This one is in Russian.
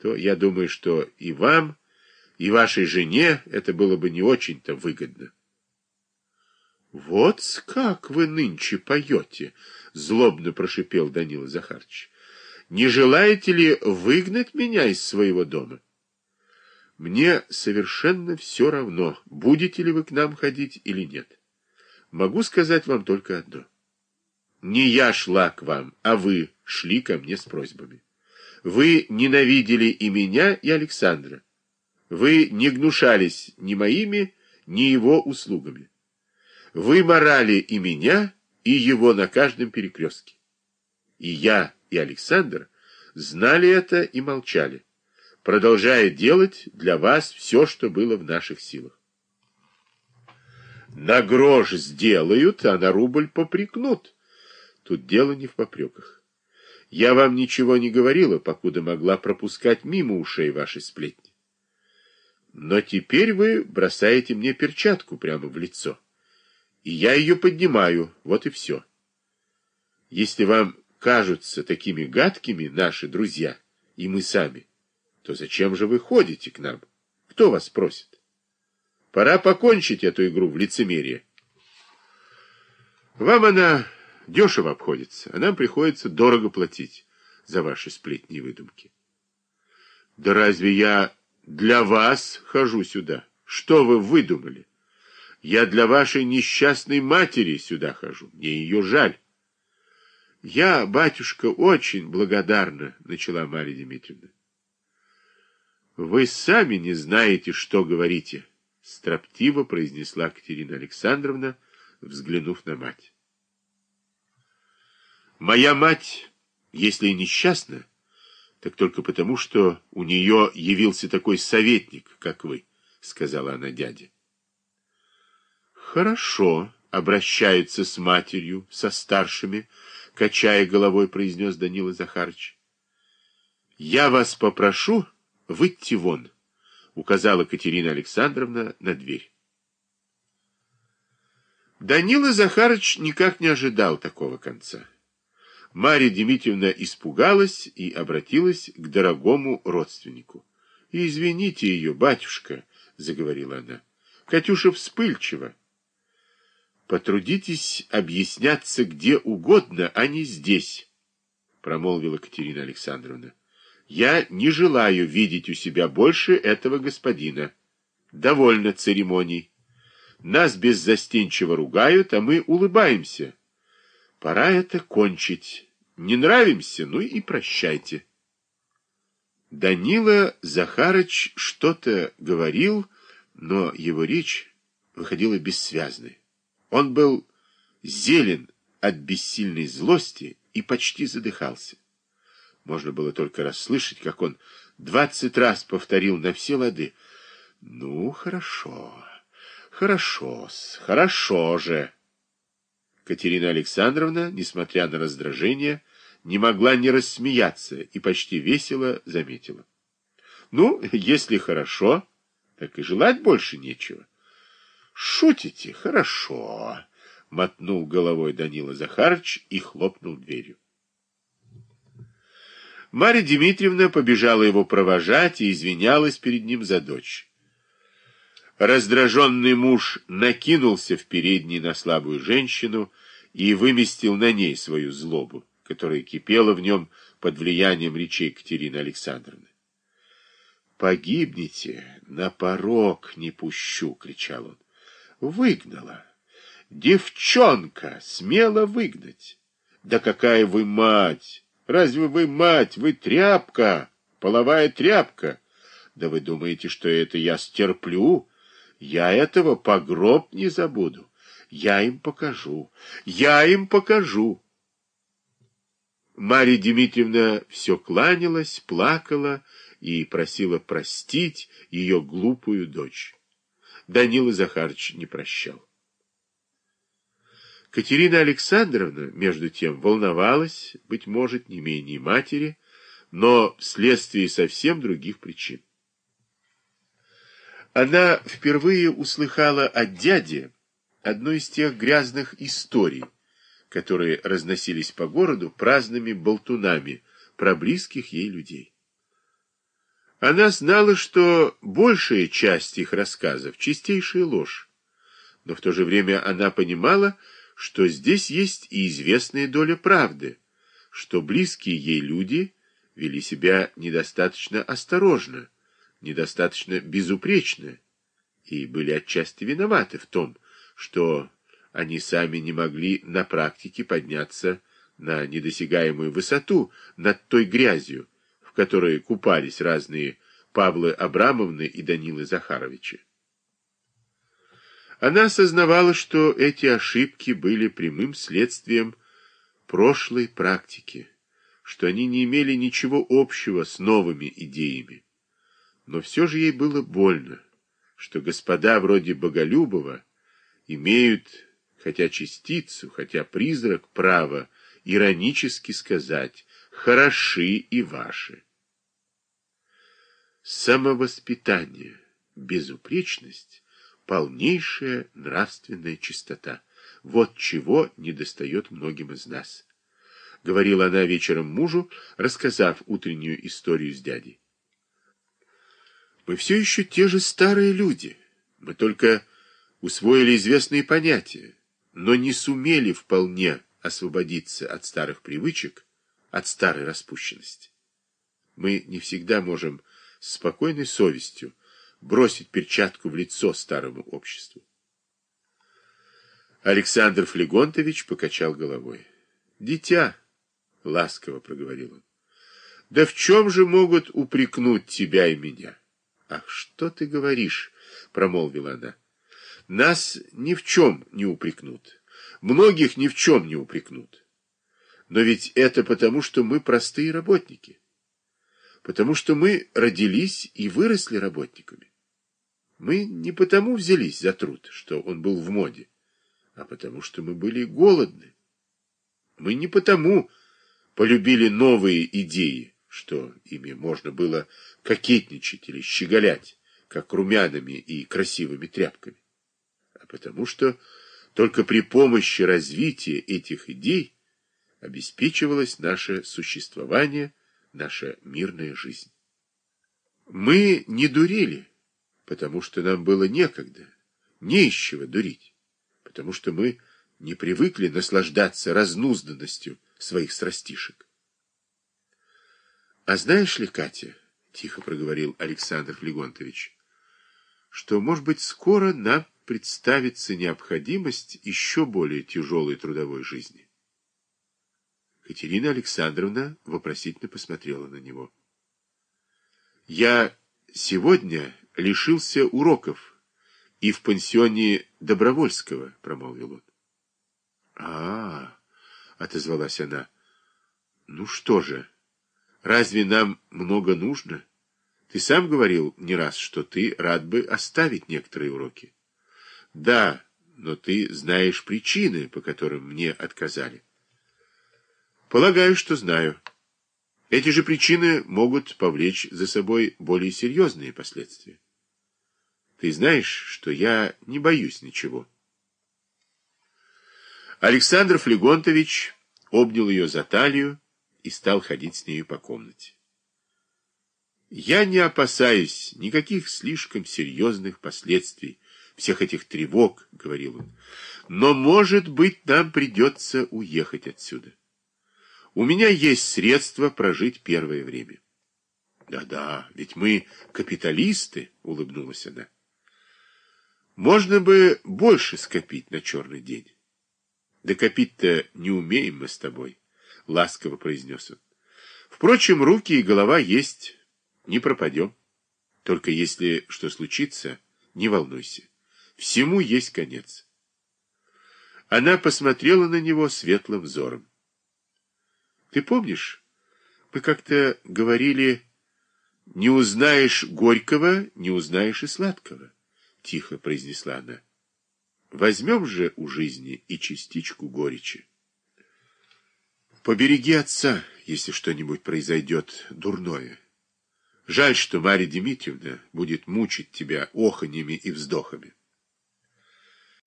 то я думаю, что и вам, и вашей жене это было бы не очень-то выгодно. Вот как вы нынче поете, злобно прошипел Данила Захарович. Не желаете ли выгнать меня из своего дома? Мне совершенно все равно, будете ли вы к нам ходить или нет. Могу сказать вам только одно. Не я шла к вам, а вы шли ко мне с просьбами. Вы ненавидели и меня, и Александра. Вы не гнушались ни моими, ни его услугами. Вы морали и меня, и его на каждом перекрестке. И я, и Александр знали это и молчали, продолжая делать для вас все, что было в наших силах. На грош сделают, а на рубль попрекнут. Тут дело не в попреках. Я вам ничего не говорила, покуда могла пропускать мимо ушей ваши сплетни. Но теперь вы бросаете мне перчатку прямо в лицо. И я ее поднимаю, вот и все. Если вам кажутся такими гадкими наши друзья, и мы сами, то зачем же вы ходите к нам? Кто вас просит? Пора покончить эту игру в лицемерие. Вам она дешево обходится, а нам приходится дорого платить за ваши сплетни и выдумки. Да разве я для вас хожу сюда? Что вы выдумали? Я для вашей несчастной матери сюда хожу. Мне ее жаль. Я, батюшка, очень благодарна, начала Марья Дмитриевна. Вы сами не знаете, что говорите, строптиво произнесла Катерина Александровна, взглянув на мать. Моя мать, если и несчастна, так только потому, что у нее явился такой советник, как вы, сказала она дяде. Хорошо, обращается с матерью, со старшими, качая головой, произнес Данила Захарыч. Я вас попрошу выйти вон, указала Катерина Александровна на дверь. Данила Захарыч никак не ожидал такого конца. Марья Дмитриевна испугалась и обратилась к дорогому родственнику. — Извините ее, батюшка, — заговорила она. — Катюша вспыльчива. — Потрудитесь объясняться где угодно, а не здесь, — промолвила Катерина Александровна. — Я не желаю видеть у себя больше этого господина. Довольно церемоний. Нас беззастенчиво ругают, а мы улыбаемся. Пора это кончить. Не нравимся, ну и прощайте. Данила Захарыч что-то говорил, но его речь выходила бессвязной. Он был зелен от бессильной злости и почти задыхался. Можно было только расслышать, как он двадцать раз повторил на все лады. «Ну, хорошо, хорошо-с, хорошо же». Катерина Александровна, несмотря на раздражение, не могла не рассмеяться и почти весело заметила. Ну, если хорошо, так и желать больше нечего. Шутите? Хорошо, мотнул головой Данила Захарыч и хлопнул дверью. Марья Дмитриевна побежала его провожать и извинялась перед ним за дочь. Раздраженный муж накинулся в передней на слабую женщину и выместил на ней свою злобу, которая кипела в нем под влиянием речей Катерины Александровны. «Погибнете, на порог не пущу!» — кричал он. «Выгнала! Девчонка! Смело выгнать! Да какая вы мать! Разве вы мать? Вы тряпка! Половая тряпка! Да вы думаете, что это я стерплю?» Я этого по гроб не забуду. Я им покажу. Я им покажу. Марья Дмитриевна все кланялась, плакала и просила простить ее глупую дочь. Данила Захарович не прощал. Катерина Александровна, между тем, волновалась, быть может, не менее матери, но вследствие совсем других причин. Она впервые услыхала от дяди одну из тех грязных историй, которые разносились по городу праздными болтунами про близких ей людей. Она знала, что большая часть их рассказов — чистейшая ложь, но в то же время она понимала, что здесь есть и известная доля правды, что близкие ей люди вели себя недостаточно осторожно, недостаточно безупречно и были отчасти виноваты в том, что они сами не могли на практике подняться на недосягаемую высоту над той грязью, в которой купались разные Павлы Абрамовны и Данилы Захаровичи. Она осознавала, что эти ошибки были прямым следствием прошлой практики, что они не имели ничего общего с новыми идеями. Но все же ей было больно, что господа вроде Боголюбова имеют, хотя частицу, хотя призрак права, иронически сказать «хороши и ваши». Самовоспитание, безупречность, полнейшая нравственная чистота. Вот чего недостает многим из нас. Говорила она вечером мужу, рассказав утреннюю историю с дядей. Мы все еще те же старые люди. Мы только усвоили известные понятия, но не сумели вполне освободиться от старых привычек, от старой распущенности. Мы не всегда можем с спокойной совестью бросить перчатку в лицо старому обществу. Александр Флегонтович покачал головой. «Дитя!» — ласково проговорил он. «Да в чем же могут упрекнуть тебя и меня?» «Ах, что ты говоришь?» — промолвила она. «Нас ни в чем не упрекнут. Многих ни в чем не упрекнут. Но ведь это потому, что мы простые работники. Потому что мы родились и выросли работниками. Мы не потому взялись за труд, что он был в моде, а потому что мы были голодны. Мы не потому полюбили новые идеи, что ими можно было кокетничать или щеголять, как румянами и красивыми тряпками, а потому что только при помощи развития этих идей обеспечивалось наше существование, наша мирная жизнь. Мы не дурили, потому что нам было некогда, не из чего дурить, потому что мы не привыкли наслаждаться разнузданностью своих страстишек. А знаешь ли, Катя, — тихо проговорил Александр Флегонтович, — что, может быть, скоро нам представится необходимость еще более тяжелой трудовой жизни. Катерина Александровна вопросительно посмотрела на него. «Я сегодня лишился уроков и в пансионе Добровольского», — промолвил он. а, -а, -а отозвалась она. «Ну что же, разве нам много нужно? Ты сам говорил не раз, что ты рад бы оставить некоторые уроки». Да, но ты знаешь причины, по которым мне отказали. Полагаю, что знаю. Эти же причины могут повлечь за собой более серьезные последствия. Ты знаешь, что я не боюсь ничего. Александр Флегонтович обнял ее за талию и стал ходить с нею по комнате. Я не опасаюсь никаких слишком серьезных последствий, всех этих тревог, — говорил он. Но, может быть, нам придется уехать отсюда. У меня есть средства прожить первое время. Да-да, ведь мы капиталисты, — улыбнулась она. Можно бы больше скопить на черный день. Да копить-то не умеем мы с тобой, — ласково произнес он. Впрочем, руки и голова есть, не пропадем. Только если что случится, не волнуйся. Всему есть конец. Она посмотрела на него светлым взором. Ты помнишь, мы как-то говорили, не узнаешь горького, не узнаешь и сладкого, тихо произнесла она. Возьмем же у жизни и частичку горечи. Побереги отца, если что-нибудь произойдет дурное. Жаль, что Марья Дмитриевна будет мучить тебя оханьями и вздохами.